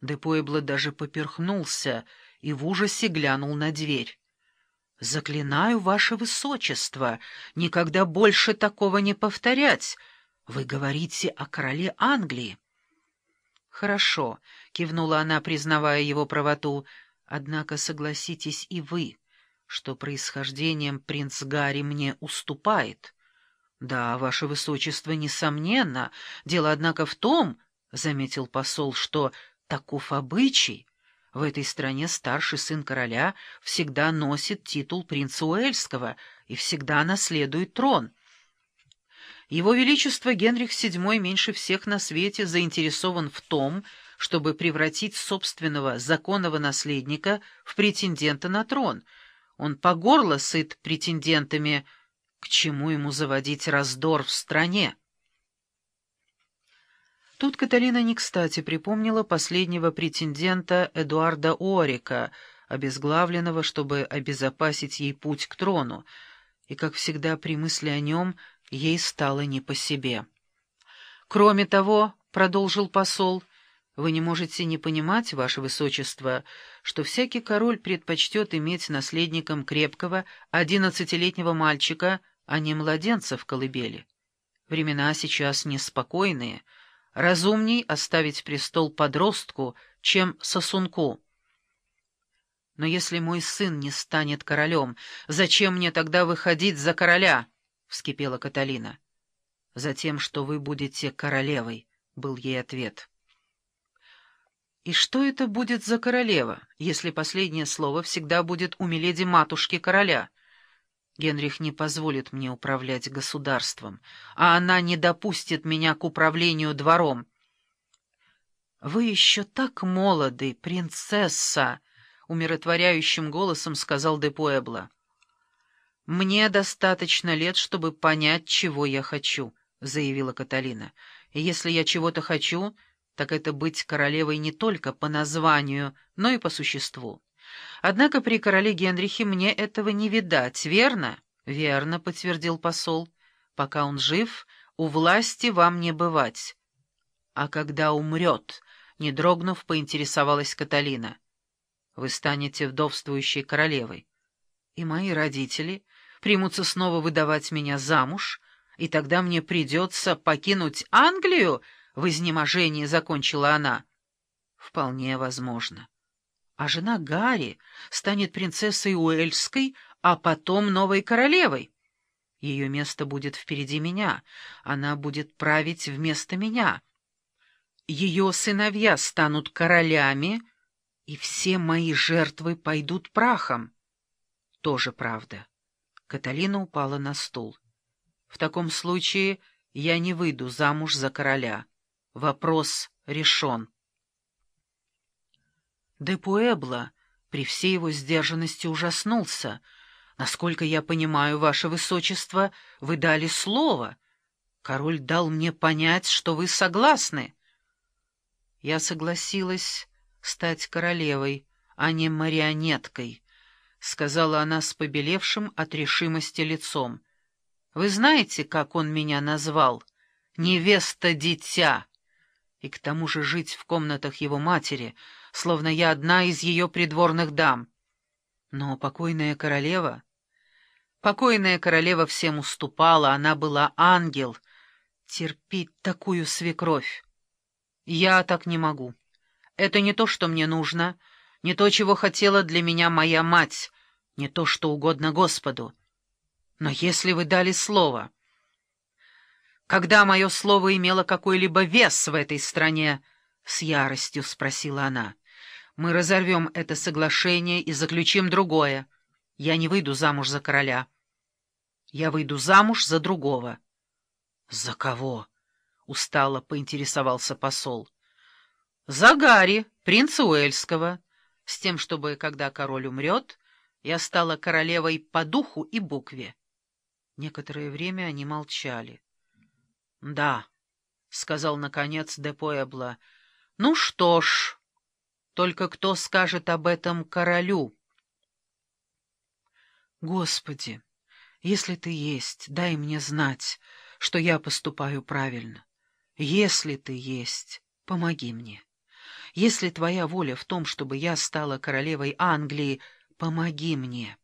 Де Пуэбло даже поперхнулся и в ужасе глянул на дверь. «Заклинаю, ваше высочество, никогда больше такого не повторять. Вы говорите о короле Англии». «Хорошо», — кивнула она, признавая его правоту, — «однако согласитесь и вы, что происхождением принц Гарри мне уступает». «Да, ваше высочество, несомненно. Дело, однако, в том, — заметил посол, — что таков обычай». В этой стране старший сын короля всегда носит титул принца Уэльского и всегда наследует трон. Его Величество Генрих VII меньше всех на свете заинтересован в том, чтобы превратить собственного законного наследника в претендента на трон. Он по горло сыт претендентами, к чему ему заводить раздор в стране. Тут Каталина не кстати припомнила последнего претендента Эдуарда Орика, обезглавленного, чтобы обезопасить ей путь к трону, и, как всегда, при мысли о нем ей стало не по себе. «Кроме того, — продолжил посол, — вы не можете не понимать, ваше высочество, что всякий король предпочтет иметь наследником крепкого одиннадцатилетнего мальчика, а не младенца в колыбели. Времена сейчас неспокойные — Разумней оставить престол подростку, чем сосунку. Но если мой сын не станет королем, зачем мне тогда выходить за короля? — вскипела Каталина. — Затем, что вы будете королевой, — был ей ответ. И что это будет за королева, если последнее слово всегда будет у миледи-матушки короля? Генрих не позволит мне управлять государством, а она не допустит меня к управлению двором. «Вы еще так молоды, принцесса!» — умиротворяющим голосом сказал де Пуэбло. «Мне достаточно лет, чтобы понять, чего я хочу», — заявила Каталина. «И если я чего-то хочу, так это быть королевой не только по названию, но и по существу». Однако при короле Генрихе мне этого не видать, верно? — Верно, — подтвердил посол. — Пока он жив, у власти вам не бывать. — А когда умрет, — не дрогнув, поинтересовалась Каталина. — Вы станете вдовствующей королевой. И мои родители примутся снова выдавать меня замуж, и тогда мне придется покинуть Англию, — в изнеможении закончила она. — Вполне возможно а жена Гарри станет принцессой Уэльской, а потом новой королевой. Ее место будет впереди меня, она будет править вместо меня. Ее сыновья станут королями, и все мои жертвы пойдут прахом. Тоже правда. Каталина упала на стул. В таком случае я не выйду замуж за короля. Вопрос решен. Де Пуэбло при всей его сдержанности ужаснулся. «Насколько я понимаю, ваше высочество, вы дали слово. Король дал мне понять, что вы согласны». Я согласилась стать королевой, а не марионеткой, — сказала она с побелевшим от решимости лицом. «Вы знаете, как он меня назвал? Невеста-дитя!» И к тому же жить в комнатах его матери — словно я одна из ее придворных дам. Но покойная королева... Покойная королева всем уступала, она была ангел. Терпеть такую свекровь. Я так не могу. Это не то, что мне нужно, не то, чего хотела для меня моя мать, не то, что угодно Господу. Но если вы дали слово... Когда мое слово имело какой-либо вес в этой стране, — с яростью спросила она. Мы разорвем это соглашение и заключим другое. Я не выйду замуж за короля. Я выйду замуж за другого. — За кого? — устало поинтересовался посол. — За Гарри, принца Уэльского, с тем, чтобы, когда король умрет, я стала королевой по духу и букве. Некоторое время они молчали. — Да, — сказал, наконец, де Пуэбло, — ну что ж... Только кто скажет об этом королю? Господи, если ты есть, дай мне знать, что я поступаю правильно. Если ты есть, помоги мне. Если твоя воля в том, чтобы я стала королевой Англии, помоги мне».